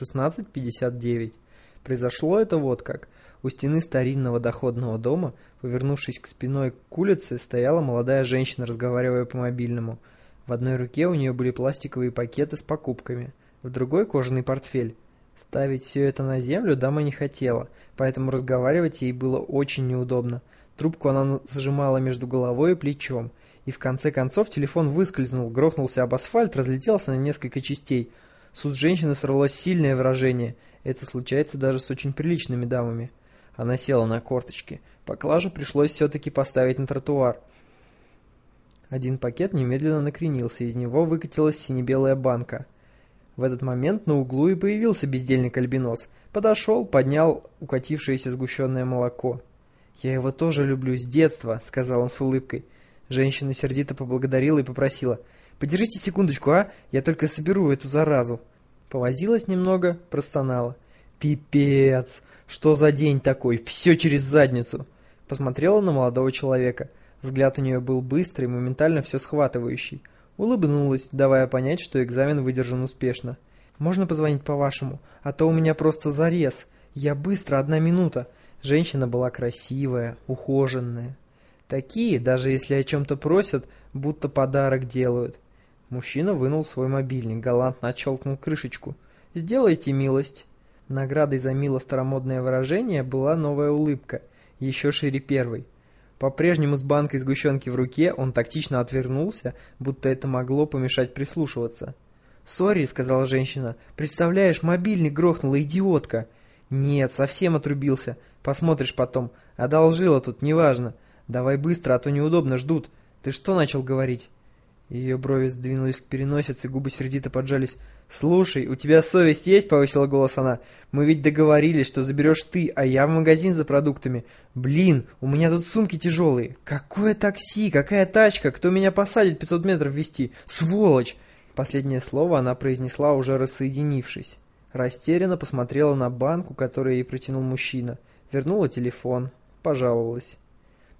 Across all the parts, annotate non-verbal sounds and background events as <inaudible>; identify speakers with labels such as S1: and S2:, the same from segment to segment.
S1: 16.59. Произошло это вот как. У стены старинного доходного дома, повернувшись к спиной к улице, стояла молодая женщина, разговаривая по мобильному. В одной руке у нее были пластиковые пакеты с покупками, в другой кожаный портфель. Ставить все это на землю дама не хотела, поэтому разговаривать ей было очень неудобно. Трубку она зажимала между головой и плечом, и в конце концов телефон выскользнул, грохнулся об асфальт, разлетелся на несколько частей. С уст женщины сорвалось сильное выражение. Это случается даже с очень приличными дамами. Она села на корточки. Поклажу пришлось все-таки поставить на тротуар. Один пакет немедленно накренился, из него выкатилась сине-белая банка. В этот момент на углу и появился бездельник-альбинос. Подошел, поднял укатившееся сгущенное молоко. «Я его тоже люблю с детства», — сказал он с улыбкой. Женщина сердито поблагодарила и попросила. «Подержите секундочку, а? Я только соберу эту заразу». Повозилась немного, простонала. «Пипец! Что за день такой? Все через задницу!» Посмотрела на молодого человека. Взгляд у нее был быстрый, моментально все схватывающий. Улыбнулась, давая понять, что экзамен выдержан успешно. «Можно позвонить по-вашему? А то у меня просто зарез. Я быстро, одна минута». Женщина была красивая, ухоженная. Такие, даже если о чем-то просят, будто подарок делают. Мужчина вынул свой мобильник, галантно отщелкнул крышечку. «Сделайте милость». Наградой за мило старомодное выражение была новая улыбка, еще шире первой. По-прежнему с банкой сгущенки в руке он тактично отвернулся, будто это могло помешать прислушиваться. «Сори», — сказала женщина, — «представляешь, мобильник грохнула, идиотка». «Нет, совсем отрубился. Посмотришь потом. Одолжила тут, неважно. Давай быстро, а то неудобно, ждут. Ты что начал говорить?» Ее брови сдвинулись к переносице, губы сердито поджались. «Слушай, у тебя совесть есть?» — повысила голос она. «Мы ведь договорились, что заберешь ты, а я в магазин за продуктами. Блин, у меня тут сумки тяжелые. Какое такси? Какая тачка? Кто меня посадит 500 метров вести? Сволочь!» Последнее слово она произнесла, уже рассоединившись. Растерянно посмотрела на банку, которую ей протянул мужчина. Вернула телефон. Пожаловалась.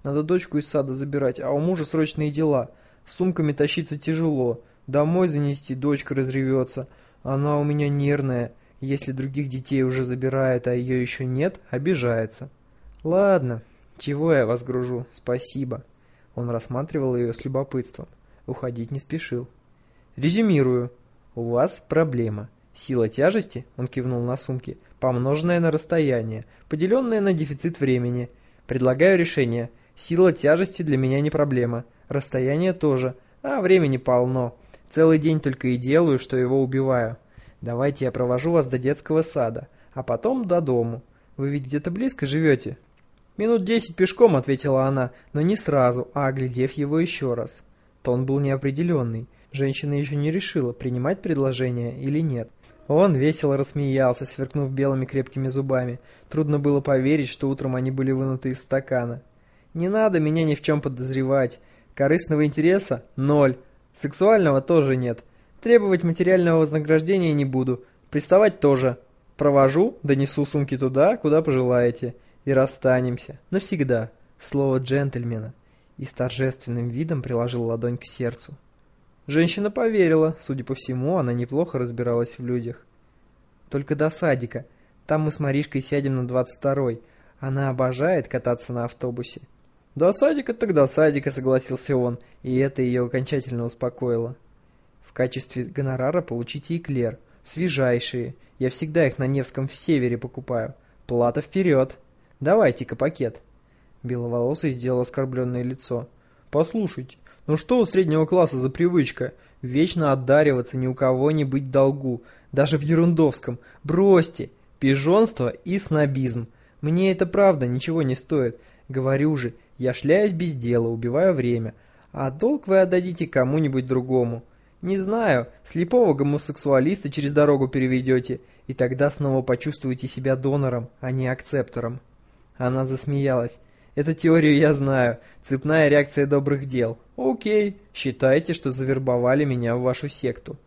S1: «Надо дочку из сада забирать, а у мужа срочные дела». Сумками тащиться тяжело. Домой занести дочка разревется. Она у меня нервная. Если других детей уже забирает, а ее еще нет, обижается. Ладно, чего я вас гружу, спасибо. Он рассматривал ее с любопытством. Уходить не спешил. Резюмирую. У вас проблема. Сила тяжести, он кивнул на сумки, помноженная на расстояние, поделенная на дефицит времени. Предлагаю решение. Сила тяжести для меня не проблема. Расстояние тоже, а времени полно. Целый день только и делаю, что его убиваю. Давайте я провожу вас до детского сада, а потом до дому. Вы ведь где-то близко живете?» «Минут десять пешком», — ответила она, но не сразу, а оглядев его еще раз. Тон был неопределенный. Женщина еще не решила, принимать предложение или нет. Он весело рассмеялся, сверкнув белыми крепкими зубами. Трудно было поверить, что утром они были вынуты из стакана. «Не надо меня ни в чем подозревать. Корыстного интереса – ноль. Сексуального тоже нет. Требовать материального вознаграждения не буду. Приставать тоже. Провожу, донесу сумки туда, куда пожелаете. И расстанемся. Навсегда. Слово джентльмена. И с торжественным видом приложил ладонь к сердцу. Женщина поверила. Судя по всему, она неплохо разбиралась в людях. Только до садика. Там мы с Маришкой сядем на 22-й. Она обожает кататься на автобусе. «До садика до садика», — согласился он, и это ее окончательно успокоило. «В качестве гонорара получите эклер. Свежайшие. Я всегда их на Невском в Севере покупаю. Плата вперед. Давайте-ка пакет». Беловолосый сделал оскорбленное лицо. «Послушайте, ну что у среднего класса за привычка? Вечно отдариваться, ни у кого не быть долгу. Даже в Ерундовском. Бросьте. Пижонство и снобизм. Мне это правда ничего не стоит. Говорю же, я шляюсь без дела, убиваю время, а долг вы отдадите кому-нибудь другому. Не знаю, слепого гомосексуалиста через дорогу переведете, и тогда снова почувствуете себя донором, а не акцептором. Она засмеялась. Эту теорию я знаю. Цепная реакция добрых дел. Окей, считайте, что завербовали меня в вашу секту.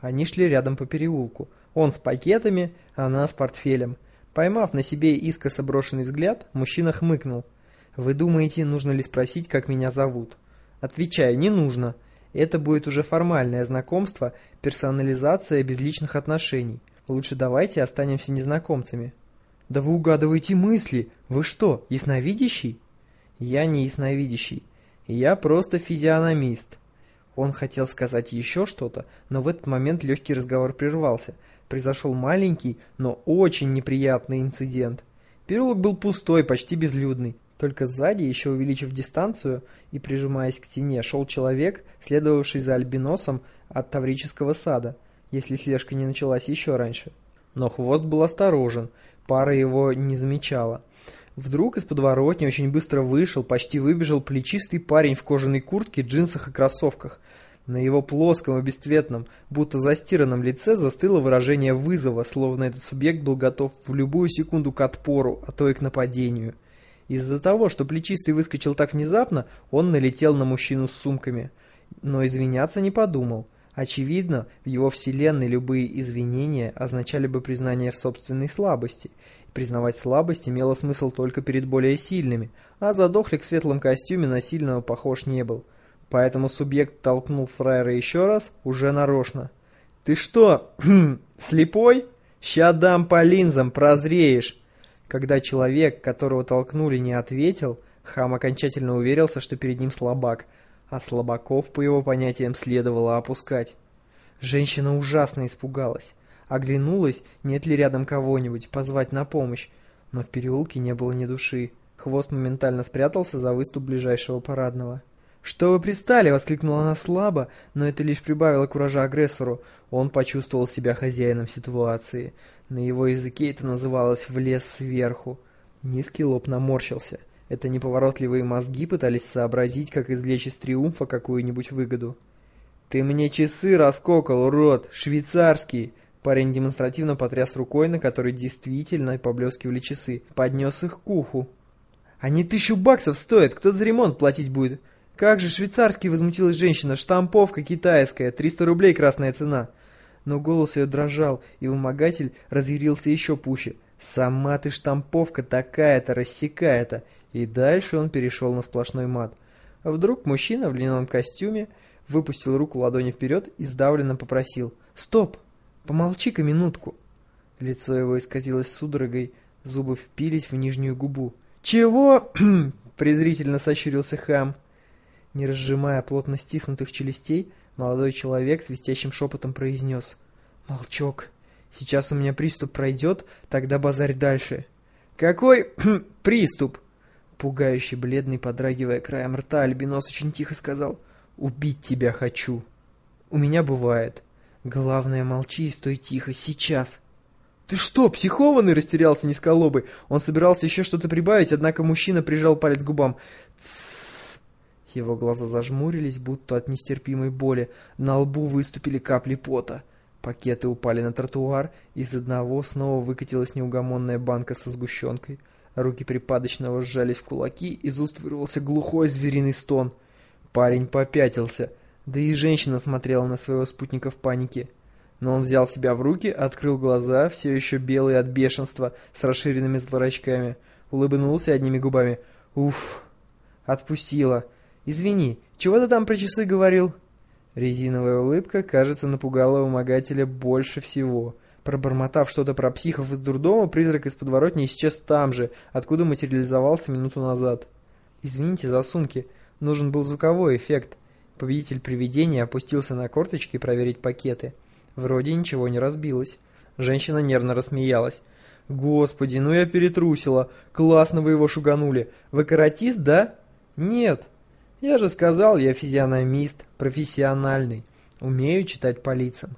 S1: Они шли рядом по переулку. Он с пакетами, она с портфелем. Поймав на себе искоса брошенный взгляд, мужчина хмыкнул. Вы думаете, нужно ли спросить, как меня зовут? Отвечаю, не нужно. Это будет уже формальное знакомство, персонализация без личных отношений. Лучше давайте останемся незнакомцами». «Да вы угадываете мысли! Вы что, ясновидящий?» «Я не ясновидящий. Я просто физиономист». Он хотел сказать еще что-то, но в этот момент легкий разговор прервался. Произошел маленький, но очень неприятный инцидент. Переулок был пустой, почти безлюдный. Только сзади, еще увеличив дистанцию и прижимаясь к стене, шел человек, следовавший за альбиносом от Таврического сада, если слежка не началась еще раньше. Но хвост был осторожен, пара его не замечала. Вдруг из подворотни очень быстро вышел, почти выбежал плечистый парень в кожаной куртке, джинсах и кроссовках. На его плоском и бесцветном, будто застиранном лице застыло выражение вызова, словно этот субъект был готов в любую секунду к отпору, а то и к нападению. Из-за того, что плечистый выскочил так внезапно, он налетел на мужчину с сумками. Но извиняться не подумал. Очевидно, в его вселенной любые извинения означали бы признание в собственной слабости. Признавать слабость имело смысл только перед более сильными, а задохлик в светлом костюме на сильного похож не был. Поэтому субъект толкнул фраера еще раз, уже нарочно. «Ты что, <clears throat> слепой? Ща дам по линзам, прозреешь!» Когда человек, которого толкнули, не ответил, хам окончательно уверился, что перед ним слабак – а слабаков, по его понятиям, следовало опускать. Женщина ужасно испугалась. Оглянулась, нет ли рядом кого-нибудь, позвать на помощь. Но в переулке не было ни души. Хвост моментально спрятался за выступ ближайшего парадного. «Что вы пристали?» — воскликнула она слабо, но это лишь прибавило куража агрессору. Он почувствовал себя хозяином ситуации. На его языке это называлось «влез сверху». Низкий лоб наморщился. Это неповоротливые мозги пытались сообразить, как извлечь из триумфа какую-нибудь выгоду. «Ты мне часы раскокал, урод! Швейцарские!» Парень демонстративно потряс рукой, на которой действительно поблескивали часы. Поднес их к уху. «Они тысячу баксов стоят! Кто за ремонт платить будет?» «Как же швейцарский!» — возмутилась женщина. «Штамповка китайская! 300 рублей красная цена!» Но голос ее дрожал, и вымогатель разъярился еще пуще. «Сама ты штамповка такая-то, рассекая-то! И дальше он перешел на сплошной мат. А вдруг мужчина в льняном костюме выпустил руку ладони вперед и сдавленно попросил «Стоп! Помолчи-ка минутку!» Лицо его исказилось судорогой, зубы впились в нижнюю губу. «Чего?» <clears throat> — презрительно сощурился хам. Не разжимая плотно стиснутых челюстей, молодой человек свистящим шепотом произнес «Молчок, сейчас у меня приступ пройдет, тогда базарь дальше». «Какой <clears throat> приступ?» Пугающий бледный, подрагивая краем рта, Альбинос очень тихо сказал «Убить тебя хочу». «У меня бывает. Главное, молчи и стой тихо, сейчас». «Ты что, психованный?» – растерялся низколобый. Он собирался еще что-то прибавить, однако мужчина прижал палец к губам. «Тссс!» Его глаза зажмурились, будто от нестерпимой боли. На лбу выступили капли пота. Пакеты упали на тротуар, из одного снова выкатилась неугомонная банка со сгущенкой – Руки припадочного сжались в кулаки, из уст вырвался глухой звериный стон. Парень попятился, да и женщина смотрела на своего спутника в панике. Но он взял себя в руки, открыл глаза, все еще белые от бешенства, с расширенными зрачками, улыбнулся одними губами. «Уф!» «Отпустила. Извини, чего ты там про часы говорил?» Резиновая улыбка, кажется, напугала вымогателя больше всего – Пробормотав что-то про психов из дурдома, призрак из подворотни исчез там же, откуда материализовался минуту назад. «Извините за сумки. Нужен был звуковой эффект». Победитель привидения опустился на корточки проверить пакеты. Вроде ничего не разбилось. Женщина нервно рассмеялась. «Господи, ну я перетрусила. Классно вы его шуганули. Вы каратист, да?» «Нет. Я же сказал, я физиономист, профессиональный. Умею читать по лицам».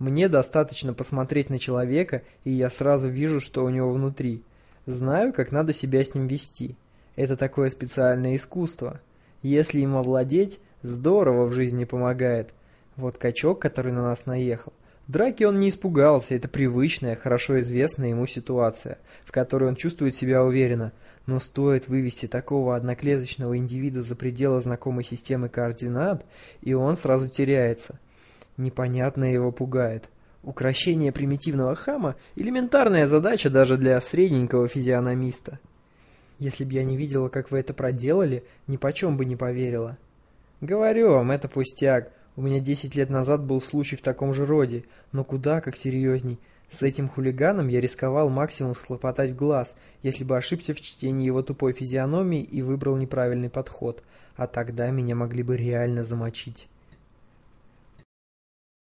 S1: Мне достаточно посмотреть на человека, и я сразу вижу, что у него внутри. Знаю, как надо себя с ним вести. Это такое специальное искусство. Если им овладеть, здорово в жизни помогает. Вот качок, который на нас наехал. Драки он не испугался, это привычная, хорошо известная ему ситуация, в которой он чувствует себя уверенно. Но стоит вывести такого одноклеточного индивида за пределы знакомой системы координат, и он сразу теряется. Непонятное его пугает. Укращение примитивного хама – элементарная задача даже для средненького физиономиста. Если б я не видела, как вы это проделали, ни почем бы не поверила. Говорю вам, это пустяк. У меня 10 лет назад был случай в таком же роде, но куда как серьезней. С этим хулиганом я рисковал максимум схлопотать в глаз, если бы ошибся в чтении его тупой физиономии и выбрал неправильный подход, а тогда меня могли бы реально замочить.